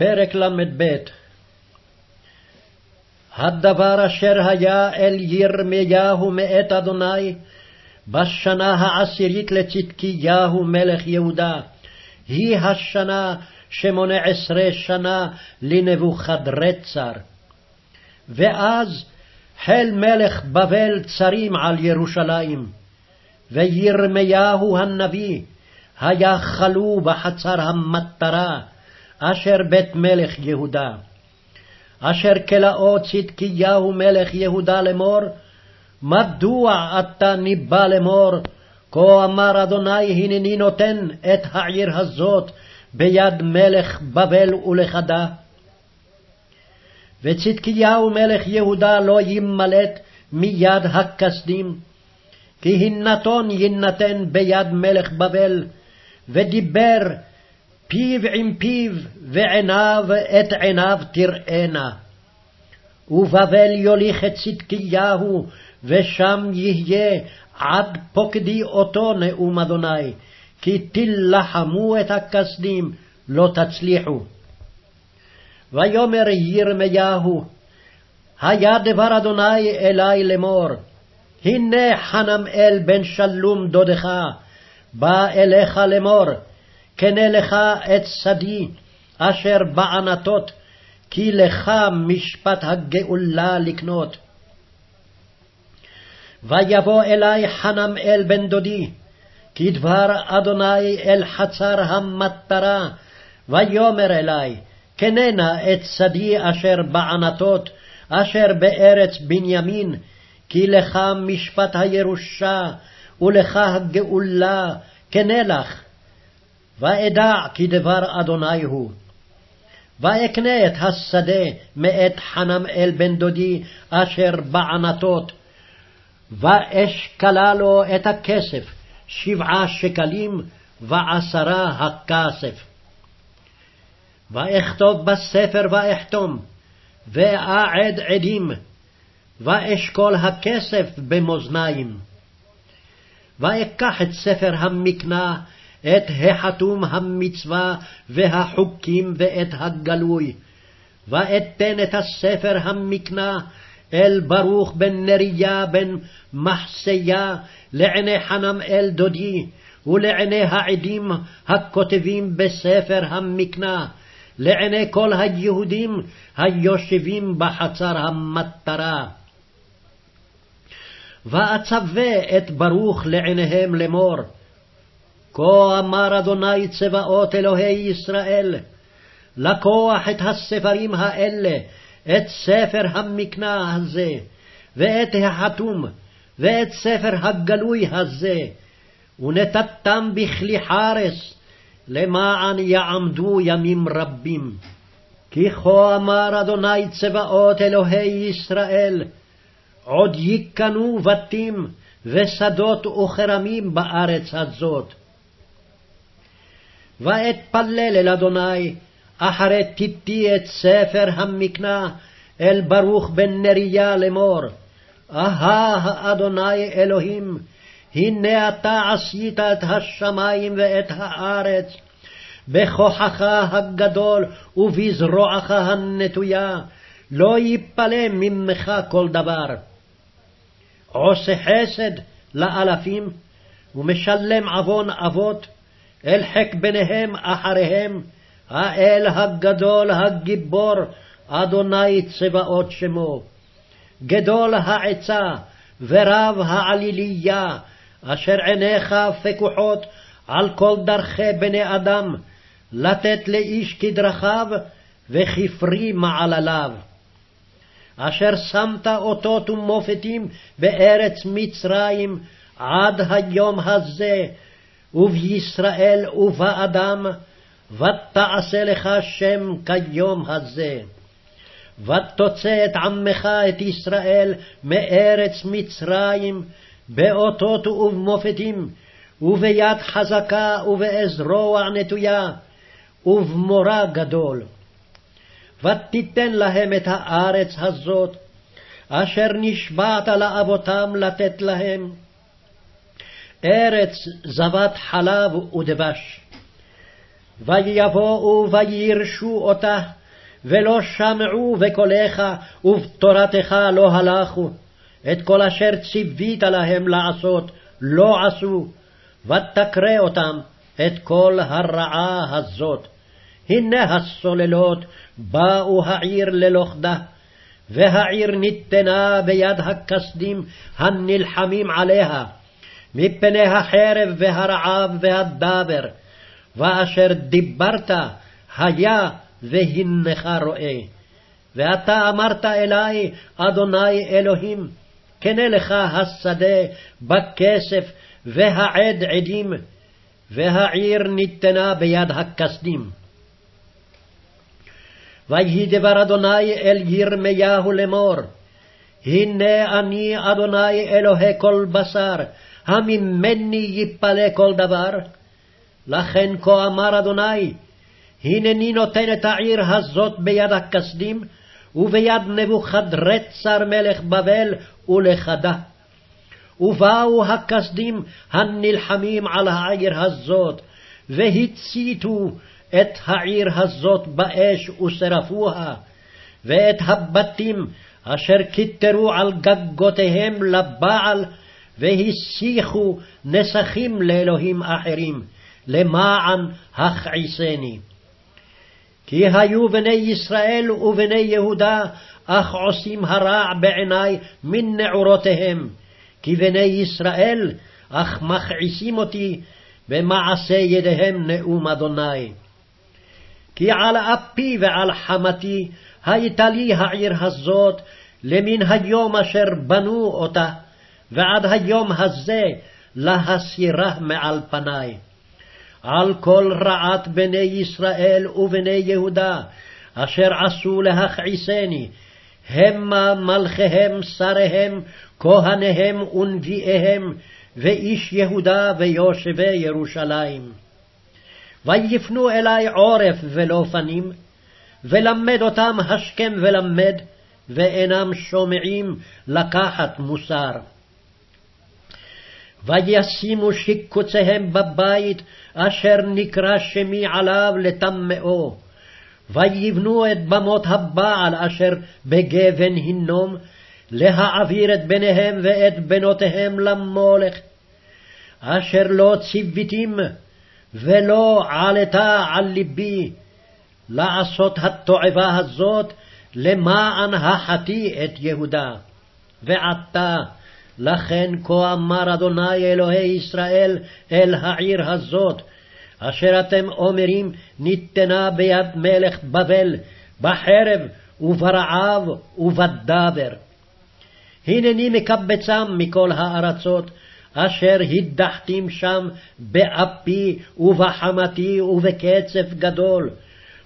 פרק ל"ב הדבר אשר היה אל ירמיהו מאת אדוני בשנה העשירית לצדקיהו מלך יהודה, היא השנה שמונה עשרה שנה לנבוכדרצר. ואז חל מלך בבל צרים על ירושלים, וירמיהו הנביא היה כלוא בחצר המטרה, אשר בית מלך יהודה. אשר כלאו צדקיהו מלך יהודה לאמור, מדוע אתה ניבא לאמור, כה אמר אדוני הנני נותן את העיר הזאת ביד מלך בבל ולכדה. וצדקיהו מלך יהודה לא ימלט מיד הכסדים, כי הנתון יינתן ביד מלך בבל, ודיבר פיו עם פיו, ועיניו את עיניו תראנה. ובבל יוליך את צדקיהו, ושם יהיה עד פוקדי אותו נאום אדוני, כי תילחמו את הכסדים, לא תצליחו. ויאמר ירמיהו, היה דבר אדוני אלי לאמור, הנה חנמאל בן שלום דודך, בא אליך לאמור, קנה לך את שדי, אשר בענתות, כי לך משפט הגאולה לקנות. ויבוא אלי חנמאל בן דודי, כדבר אדוני אל חצר המטרה, ויאמר אלי, קננה את שדי אשר בענתות, אשר בארץ בנימין, כי לך משפט הירושה, ולך הגאולה, קנה לך. ואדע כי דבר אדוני הוא. ואקנה את השדה מאת חנמאל בן דודי אשר בענתות, ואשקלה לו את הכסף, שבעה שקלים ועשרה הכסף. ואכתוב בספר ואחתום, ואעד עדים, ואשקול הכסף במאזניים. ואקח את ספר המקנה, את החתום המצווה והחוקים ואת הגלוי, ואתן את הספר המקנה אל ברוך בן נריה בן מחסיה לעיני חנמאל דודי, ולעיני העדים הכותבים בספר המקנה, לעיני כל היהודים היושבים בחצר המטרה. ואצווה את ברוך לעיניהם לאמור, כה אמר אדוני צבאות אלוהי ישראל, לקוח את הספרים האלה, את ספר המקנה הזה, ואת החתום, ואת ספר הגלוי הזה, ונתתם בכלי חרס, למען יעמדו ימים רבים. כי כה אמר אדוני צבאות אלוהי ישראל, עוד ייכנו בתים ושדות וכרמים בארץ הזאת. ואתפלל אל אדוני, אחרי תיתי את ספר המקנה, אל ברוך בן נריה לאמור, אהה האדוני אלוהים, הנה אתה עשית את השמים ואת הארץ, בכוחך הגדול ובזרועך הנטויה, לא יפלא ממך כל דבר. עושה חסד לאלפים, ומשלם עוון אבות, אל חק בניהם אחריהם, האל הגדול הגיבור, אדוני צבאות שמו. גדול העצה ורב העליליה, אשר עיניך פקוחות על כל דרכי בני אדם, לתת לאיש כדרכיו וכפרי מעלליו. אשר שמת אותות ומופתים בארץ מצרים עד היום הזה, ובישראל ובאדם, ותעשה לך שם כיום הזה. ותוצא את עמך את ישראל מארץ מצרים, באותות ובמופתים, וביד חזקה ובאזרוע נטויה, ובמורא גדול. ותיתן להם את הארץ הזאת, אשר נשבעת לאבותם לתת להם, ארץ זבת חלב ודבש. ויבואו וירשו אותה, ולא שמעו בקולך, ובתורתך לא הלכו. את כל אשר ציווית להם לעשות, לא עשו, ותקרא אותם את כל הרעה הזאת. הנה הסוללות באו העיר ללוכדה, והעיר ניתנה ביד הכסדים הנלחמים עליה, מפני החרב והרעב והדבר, ואשר דיברת היה והנך רואה. ואתה אמרת אלי, אדוני אלוהים, קנה לך השדה בכסף והעד עדים, והעיר ניתנה ביד הכסדים. ויהי דבר אדוני אל ירמיהו לאמור, הנה אני אדוני אלוהי כל בשר, הממני יפלא כל דבר. לכן כה אמר אדוני, הנני נותן את העיר הזאת ביד הכסדים, וביד נבוכדרצר מלך בבל ולכדה. ובאו הכסדים הנלחמים על העיר הזאת, והציתו את העיר הזאת באש ושרפוה, ואת הבתים אשר כיתרו על גגותיהם לבעל, והסיחו נסכים לאלוהים אחרים, למען הכעיסני. כי היו בני ישראל ובני יהודה, אך עושים הרע בעיני מן נעורותיהם. כי בני ישראל, אך מכעיסים אותי, במעשה ידיהם נאום אדוני. כי על אפי ועל חמתי הייתה לי העיר הזאת, למן היום אשר בנו אותה, ועד היום הזה להסירה מעל פניי. על כל רעת בני ישראל ובני יהודה, אשר עשו להכעיסני, המה מלכיהם, שריהם, כהניהם ונביאיהם, ואיש יהודה ויושבי ירושלים. ויפנו אלי עורף ולא פנים, ולמד אותם השכם ולמד, ואינם שומעים לקחת מוסר. וישימו שיקוציהם בבית אשר נקרא שמי עליו לטמאו. ויבנו את במות הבעל אשר בגבן הינום, להעביר את בניהם ואת בנותיהם למולך. אשר לא ציוויתים ולא עלתה על ליבי לעשות התועבה הזאת למען החטיא את יהודה. ועתה לכן כה אמר אדוני אלוהי ישראל אל העיר הזאת, אשר אתם אומרים ניתנה ביד מלך בבל, בחרב וברעב ובדבר. הנני מקבצם מכל הארצות, אשר הדחתים שם באפי ובחמתי ובקצף גדול,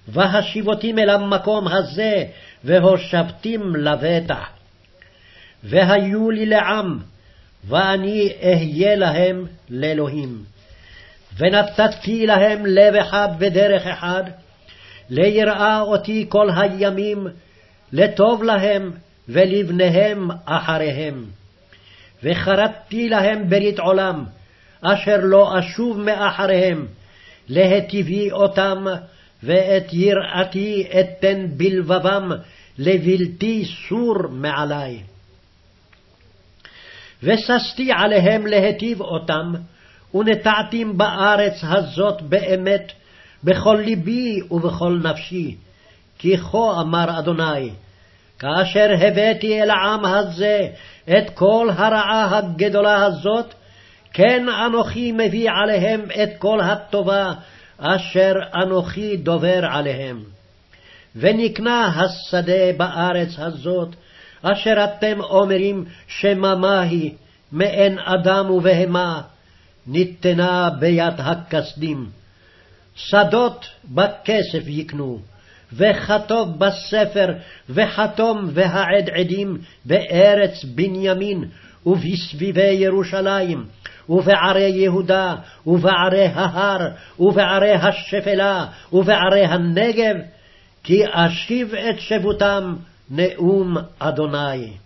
והשיבותים אל המקום הזה, והושבתים לבטח. והיו לי לעם, ואני אהיה להם לאלוהים. ונתתי להם לב אחד ודרך אחד, ליראה אותי כל הימים, לטוב להם ולבניהם אחריהם. וכרתתי להם ברית עולם, אשר לא אשוב מאחריהם, להטיבי אותם, ואת יראתי אתן בלבבם, לבלתי סור מעלי. וששתי עליהם להטיב אותם, ונטעתים בארץ הזאת באמת, בכל לבי ובכל נפשי. כי כה אמר אדוני, כאשר הבאתי אל העם הזה את כל הרעה הגדולה הזאת, כן אנוכי מביא עליהם את כל הטובה אשר אנוכי דובר עליהם. ונקנה השדה בארץ הזאת, אשר אתם אומרים שממה היא, מעין אדם ובהמה, ניתנה ביד הכסדים. שדות בכסף יקנו, וכתוב בספר, וחתום והעד עדים בארץ בנימין, ובסביבי ירושלים, ובערי יהודה, ובערי ההר, ובערי השפלה, ובערי הנגב, כי אשיב את שבותם נאום אדוני.